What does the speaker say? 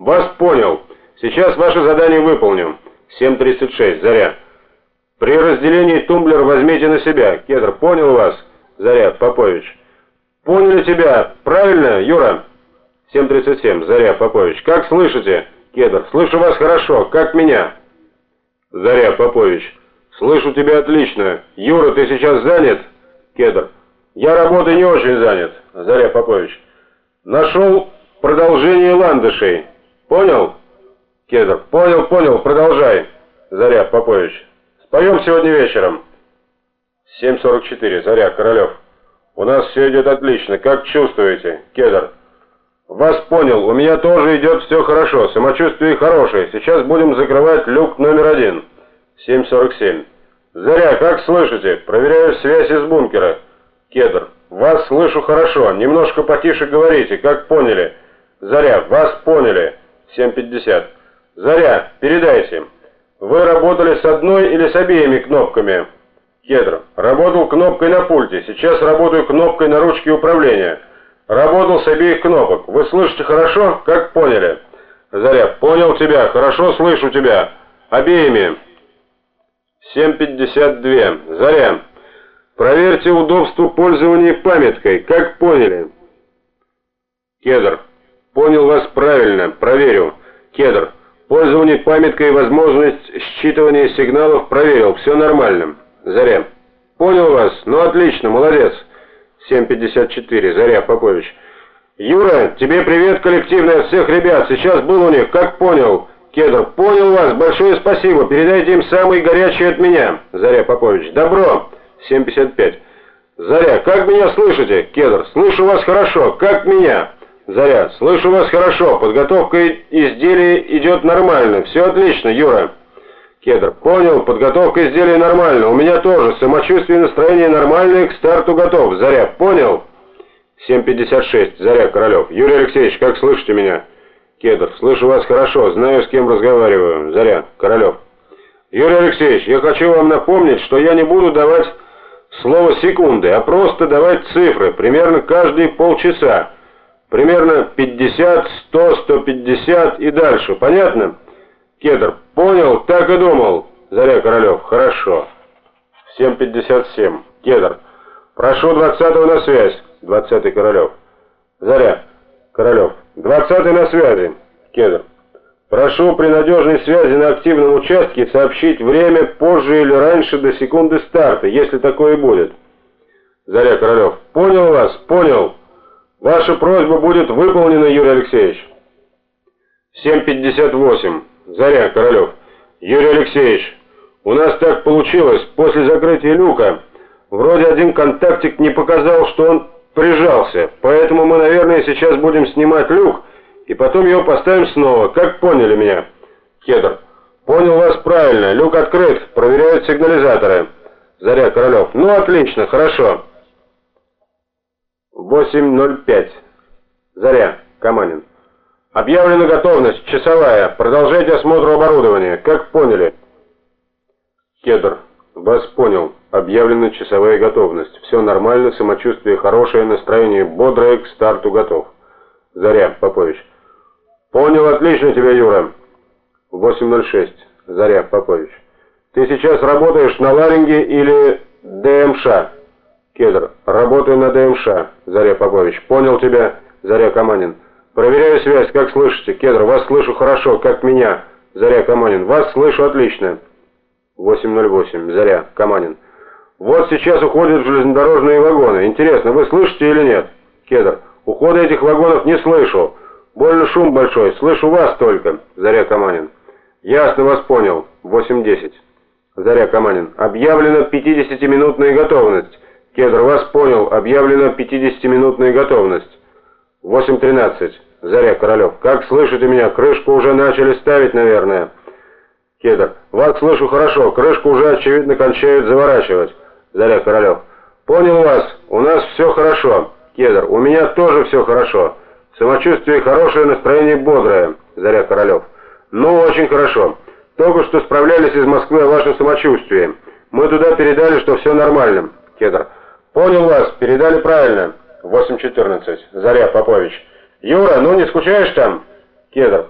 Вас понял. Сейчас ваше задание выполню. 7.36. Заря. При разделении тумблер возьмите на себя. Кедр, понял вас? Заря. Попович. Поняли тебя. Правильно, Юра? 7.37. Заря. Попович. Как слышите? Кедр. Слышу вас хорошо. Как меня? Заря. Попович. Слышу тебя отлично. Юра, ты сейчас занят? Кедр. Я работой не очень занят. Заря. Попович. Нашел продолжение ландышей. Понял? Кедр. Понял, понял. Продолжай. Заря. Попович. Споем сегодня вечером. 7.44. Заря. Королев. У нас все идет отлично. Как чувствуете? Кедр. Вас понял. У меня тоже идет все хорошо. Самочувствие хорошее. Сейчас будем закрывать люк номер один. 7.47. Заря, как слышите? Проверяю связь из бункера. Кедр. Вас слышу хорошо. Немножко потише говорите. Как поняли? Заря, вас поняли. 7.50. Заря, передайте. Вы работали с одной или с обеими кнопками? Кедр. Работал кнопкой на пульте. Сейчас работаю кнопкой на ручке управления. Работал с обеих кнопок. Вы слышите хорошо? Как поняли? Заря. Понял тебя. Хорошо слышу тебя. Обеими. 7.52. Заря. Проверьте удобство пользования памяткой. Как поняли? Кедр. Понял вас правильно. Проверю. Кедр. Пользование памяткой и возможность считывания сигналов проверил. Все нормально. Заря. Понял вас. Ну отлично. Молодец. 7.54. Заря Попович. Юра, тебе привет коллективный от всех ребят. Сейчас был у них, как понял. Кедр, понял вас. Большое спасибо. Передайте им самый горячий от меня. Заря Попович. Добро. 7.55. Заря, как меня слышите? Кедр, слышу вас хорошо. Как меня? Заря, слышу вас хорошо. Подготовка изделия идет нормально. Все отлично, Юра. Кедр, понял, подготовка изделия нормально. У меня тоже. Самочувствие и настроение нормальное, к старту готов. Заря, понял? 7.56. Заря, Королев. Юрий Алексеевич, как слышите меня? Кедр, слышу вас хорошо. Знаю, с кем разговариваю. Заря, Королев. Юрий Алексеевич, я хочу вам напомнить, что я не буду давать слово секунды, а просто давать цифры, примерно каждые полчаса. Примерно 50, 100, 150 и дальше. Понятно? Кедр, понял, так и думал. Заря Королев, хорошо. 7.57. Кедр, прошу 20 на связь. 20 Королев. Заря. Королев. 20 на связи. Кедр. Прошу при надежной связи на активном участке сообщить время позже или раньше до секунды старта, если такое будет. Заря Королев. Понял вас, понял. Ваша просьба будет выполнена, Юрий Алексеевич. 7.58. Заря, Королев. Юрий Алексеевич, у нас так получилось, после закрытия люка, вроде один контактик не показал, что он прижался, поэтому мы, наверное, сейчас будем снимать люк, и потом его поставим снова. Как поняли меня? Кедр. Понял вас правильно. Люк открыт. Проверяют сигнализаторы. Заря, Королев. Ну, отлично, хорошо. 8.05. Заря, Каманин. Объявлена готовность, часовая. Продолжайте осмотр оборудования. Как поняли? Кедр. Вас понял. Объявлена часовая готовность. Все нормально, самочувствие хорошее, настроение бодрое, к старту готов. Заря, Попович. Понял отлично тебя, Юра. 8.06. Заря, Попович. Ты сейчас работаешь на ларинге или ДМШ? Кедр. Работаю на ДМШ. Заря, Попович. Понял тебя, Заря Каманин. Проверяю связь, как слышите? Кедр, вас слышу хорошо, как меня. Заря Каманин. Вас слышу отлично. 808. Заря Каманин. Вот сейчас уходят железнодорожные вагоны. Интересно, вы слышите или нет? Кедр. Ухода этих вагонов не слышу. Больно шум большой. Слышу вас только. Заря Каманин. Ясно вас понял. 8.10. Заря Каманин. Объявлена 50-минутная готовность. Кедр, вас понял. Объявлена 50-минутная готовность. 8.13. Заря, Королев. Как слышите меня? Крышку уже начали ставить, наверное. Кедр. Вас слышу хорошо. Крышку уже, очевидно, кончают заворачивать. Заря, Королев. Понял вас. У нас все хорошо. Кедр. У меня тоже все хорошо. Самочувствие хорошее, настроение бодрое. Заря, Королев. Ну, очень хорошо. Только что справлялись из Москвы о вашем самочувствии. Мы туда передали, что все нормально. Кедр. Понял вас. Передали правильно. 8.14. Заря, Попович. Юра, ну не скучаешь там? Кедр.